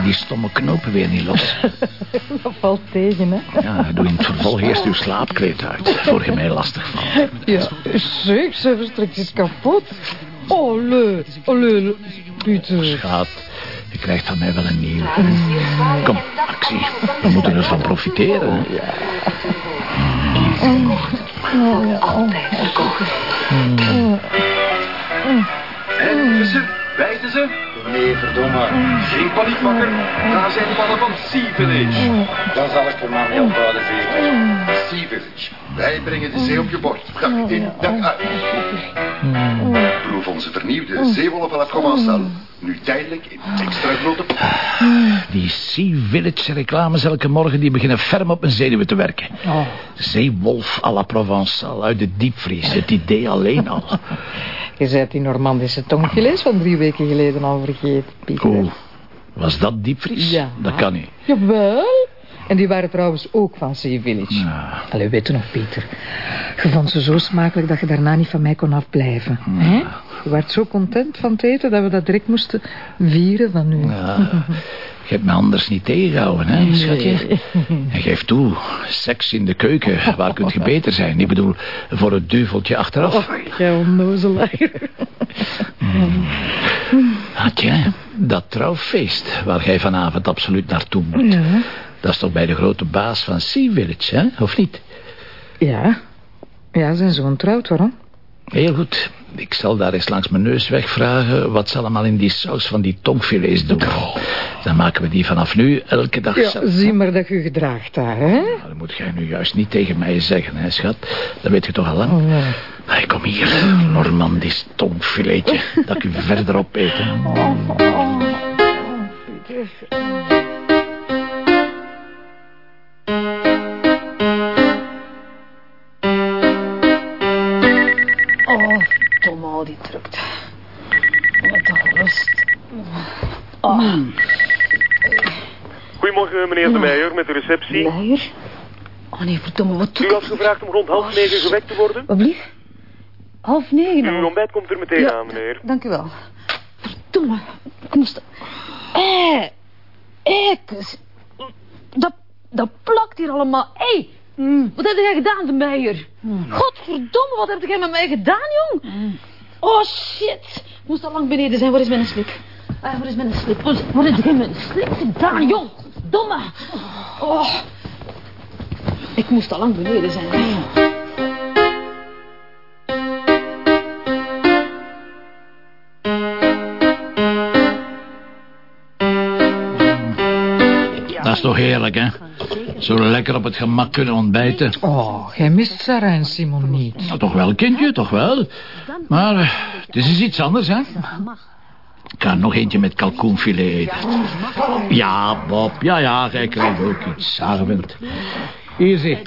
ik die stomme knopen weer niet los. Dat valt tegen, hè? Ja, doe in het vervolg eerst uw slaapkleed uit, voor je mij lastig valt. Ja, zeg, ze verstrekt is kapot. Oh, le, oh, le, Pieter. Schat, je krijgt van mij wel een nieuw. Kom, actie. We moeten ervan profiteren. hè. Altijd verkocht. En? Verdomme. Geen paniek maken. Daar zijn mannen van Sea Village. Dan zal ik er maar mee ophouden, zeker. Sea Village. Wij brengen de zee op je bord. Dag in, dag uit. Proef onze vernieuwde zeewolf à la Provençal. Nu tijdelijk in extra grote... Die Sea Village reclames elke morgen... die beginnen ferm op mijn zenuwen te werken. Zeewolf à la Provençal uit de diepvries. Het idee alleen al. Je bent die Normandische tongfilet van drie weken geleden al vergeten, Pieter. Oeh, was dat diepvries? Ja. Dat kan niet. Jawel. En die waren trouwens ook van Sea Village. Ja. Allee, weet je nog, Pieter? Je vond ze zo smakelijk dat je daarna niet van mij kon afblijven. hè? Je werd zo content van het eten dat we dat direct moesten vieren van u. Ja, je hebt me anders niet tegengehouden, hè, schatje? En geef toe, seks in de keuken, waar kunt je beter zijn? Ik bedoel, voor het duveltje achteraf. Oh, jij onnozelaar. Hatje, dat trouwfeest waar jij vanavond absoluut naartoe moet. Ja. Dat is toch bij de grote baas van Sea Village, hè? Of niet? Ja. Ja, zijn zoon trouwt, waarom? Heel goed. Ik zal daar eens langs mijn neus wegvragen... wat ze allemaal in die saus van die tongfilets doen. Dan maken we die vanaf nu elke dag Ja, zelf. zie maar dat je gedraagt daar, hè? Nou, Dat moet jij nu juist niet tegen mij zeggen, hè, schat. Dat weet je toch al lang. Oh, ja. Hey, kom hier, Normandisch tongfiletje. dat ik u verder opeten. Oh, al die drukte. Wat toch rust. Oh, Goedemorgen, meneer De Meijer, met de receptie. Meijer? Oh nee, verdomme, wat doe U had gevraagd om rond half negen gewekt te worden. Wat blief? Half negen Uw al. ontbijt komt er meteen Ja. aan, meneer. Dank u wel. Verdomme, ik moest... Eh, ekens. Dat, dat plakt hier allemaal. Hé, hey, wat heb jij gedaan, de Meijer? Godverdomme, wat heb jij met mij gedaan, jong? Oh, shit. Moest al lang beneden zijn. Waar is mijn slip? Ah, waar is mijn slip? Waar waar is mijn slip gedaan, jong? Domme. Oh. Ik moest al lang beneden zijn. Dat is toch heerlijk, hè? Zo lekker op het gemak kunnen ontbijten. Oh, jij mist Sarah en Simon niet. Nou, toch wel, kindje, toch wel. Maar eh, het is iets anders, hè? Ik ga nog eentje met kalkoenfilet eten. Ja, Bob, ja, ja, jij krijgt ook iets. Avond. Zie.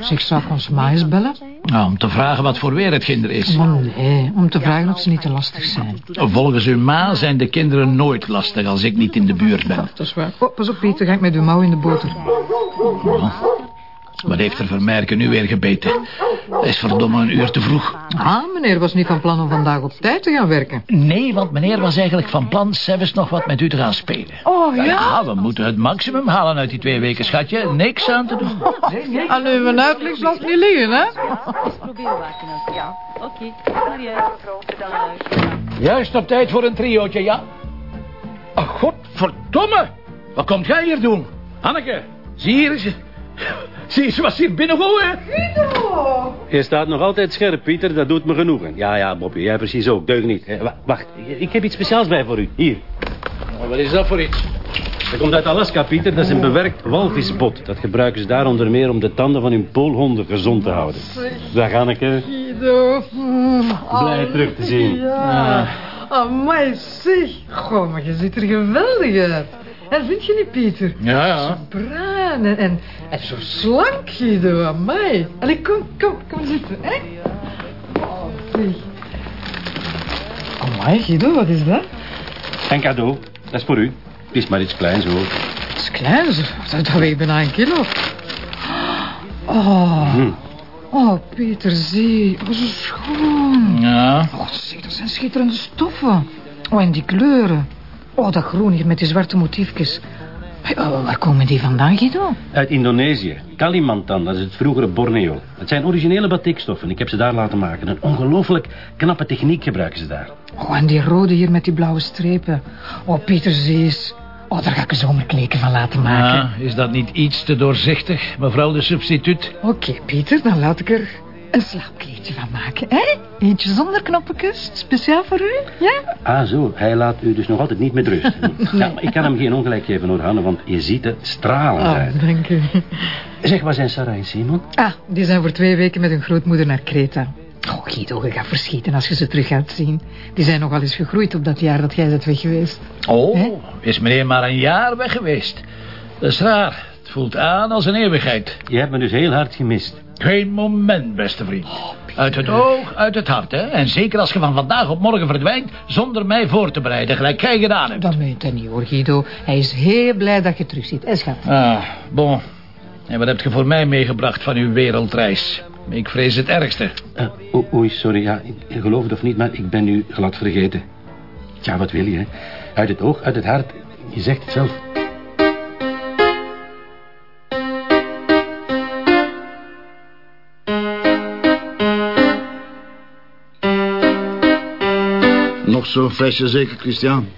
Zeg, zou ik ons ma eens bellen? Nou, om te vragen wat voor weer het kinder is. Oh, nee, om te vragen of ze niet te lastig zijn. Volgens uw ma zijn de kinderen nooit lastig als ik niet in de buurt ben. Dat is waar. Oh, pas op, Peter, ga ik met uw mouw in de boter. Wat heeft er Vermerken nu weer gebeten? Dat is verdomme een uur te vroeg. Ah, meneer was niet van plan om vandaag op tijd te gaan werken. Nee, want meneer was eigenlijk van plan zelfs nog wat met u te gaan spelen. Oh, Ja, we moeten het maximum halen uit die twee weken, schatje. Niks aan te doen. Allee, mijn uitleg blijft niet liggen, hè? Juist op tijd voor een triootje, ja? Oh, godverdomme! Wat komt jij hier doen? Anneke, zie hier eens. Zie eens wat ze hier binnenwonen. Je staat nog altijd scherp, Pieter. Dat doet me genoegen. Ja, ja, Bobbie, jij precies ook. Deug niet. Eh, wa- Wacht, ik heb iets speciaals bij voor u. Hier. Wat is dat voor iets? Dat komt uit Alaska, Pieter. Dat is een bewerkt walvisbot. Dat gebruiken ze daar onder meer om de tanden van hun poolhonden gezond te houden. Dag, Anneke. Guido. Blij terug te zien. Ja. Amai, zeg. Goh, maar je ziet er geweldig uit. En vind je niet, Pieter? Ja, ja. En, en, en zo slank, Guido. Amai. Allee, kom, kom, kom zitten, hè? Oh, zeg. Amai, Guido, wat is dat? Een cadeau. Dat is voor u. Het is maar iets kleins, hoor. Dat is klein, zo. dat, dat weegt bijna een kilo. Oh, Hm. oh, Pieter, zie. Oh, zo schoon. Ja. Oh, zeg, dat zijn schitterende stoffen. Oh, en die kleuren. Oh, dat groen hier met die zwarte motiefjes. Oh, waar komen die vandaan, Guido? Uit Indonesië. Kalimantan, dat is het vroegere Borneo. Het zijn originele batikstoffen. Ik heb ze daar laten maken. Een ongelooflijk knappe techniek gebruiken ze daar. Oh, en die rode hier met die blauwe strepen. Oh, Pieter Zees. Oh, daar ga ik een zomerkleken van laten maken. Ah, is dat niet iets te doorzichtig, mevrouw de substituut? Oké, Pieter, dan laat ik er een slaapkleedje van maken, hè? Eentje zonder knoppenkust, speciaal voor u, ja? Ah, zo. Hij laat u dus nog altijd niet met rust. ja, maar ik kan hem geen ongelijk geven, hoor, Hanne, want je ziet het stralend uit. Oh, dank u. Zeg, waar zijn Sarah en Simon? Ah, die zijn voor twee weken met hun grootmoeder naar Kreta. Oh, Guido, je gaat verschieten als je ze terug gaat zien. Die zijn nogal eens gegroeid op dat jaar dat jij bent weg geweest. Oh, is meneer maar een jaar weg geweest. Dat is raar. Het voelt aan als een eeuwigheid. Je hebt me dus heel hard gemist. Geen moment, beste vriend. Uit het oog, uit het hart, hè. En zeker als je van vandaag op morgen verdwijnt... zonder mij voor te bereiden, gelijk jij gedaan hebt. Dat meent hij niet, hoor, Guido. Hij is heel blij dat je terug zit, hè, schat? Ah, bon. En wat heb je voor mij meegebracht van uw wereldreis? Ik vrees het ergste. Eh, o- oei, sorry, ja, ik geloof het of niet, maar ik ben u glad vergeten. Tja, wat wil je, hè? Uit het oog, uit het hart. Je zegt het zelf. Nog zo'n flesje zeker, Christian?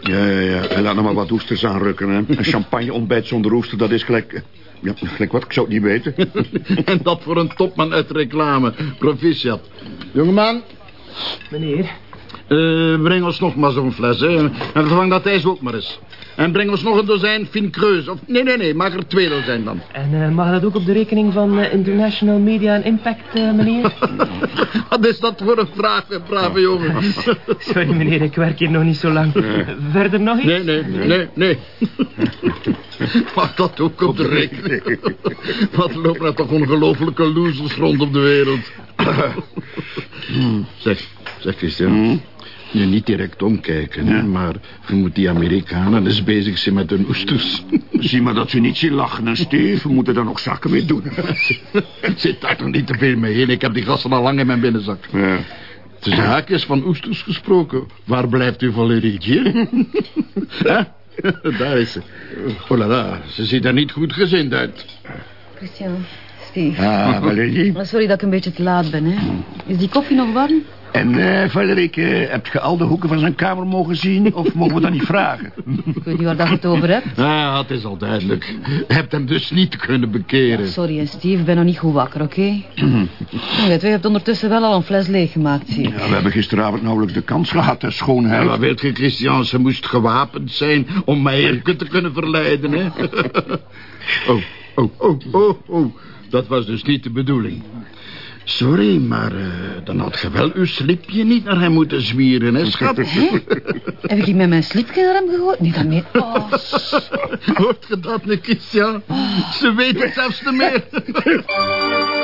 Ja, ja, ja. En laat nog maar wat oesters aanrukken, hè. Een champagne ontbijt zonder oester, dat is gelijk... Ja, gelijk wat, ik zou het niet weten. en dat voor een topman uit reclame. Proficiat. Jongeman, Meneer, eh, breng ons nog maar zo'n fles, hè. En vervang dat ijs ook maar eens. En breng ons nog een dozijn Fincreus. Of, nee, nee, nee, maak er twee dozijn dan. en eh, mag dat ook op de rekening van eh, International Media and Impact, eh, meneer? Wat is dat voor een vraag, brave jongen? Sorry, meneer, ik werk hier nog niet zo lang. Verder nog iets? Nee, nee, nee, nee. Mag dat ook op de rekening? Wat lopen er toch ongelofelijke losers rond op de wereld. zeg, zeg Christian. Nu niet direct omkijken, hè, maar je moet die Amerikanen eens bezig zijn met hun oesters. Zie maar dat ze niet zien lachen, en Steve. We moeten daar nog zakken mee doen. Zit daar toch niet te veel mee in? Ik heb die gasten al lang in mijn binnenzak. Ja. De zaak is van oesters gesproken. Waar blijft uw Valerietje? Hè? Daar is ze. Oh la la, ze ziet er niet goed gezind uit. Christian, Steve. Ah, Valerie. Sorry dat ik een beetje te laat ben, hè. Is die koffie nog warm? En, eh, Valerie, eh, heb je al de hoeken van zijn kamer mogen zien? Of mogen we dat niet vragen? Ik weet niet waar dat je het over hebt. Ah, het is al duidelijk. Je hebt hem dus niet kunnen bekeren. Sorry, hè, Steve, ik ben nog niet goed wakker, oké? Je weet, je hebt ondertussen wel al een fles leeggemaakt, zie ik. Ja, we hebben gisteravond nauwelijks de kans gehad, hè, schoonheid. En wat wilt je, Christian? Ze moest gewapend zijn om mij te kunnen verleiden, hè? Oh, oh, oh, oh, oh. Dat was dus niet de bedoeling. Sorry, maar eh, dan had je wel uw slipje niet naar hem moeten zwieren, hè, schat? Heb ik met mijn slipje naar hem gegooid? Nee, dat meen... Oh, Hoort je dat, ne, Christian? Ze weet het zelfs niet meer.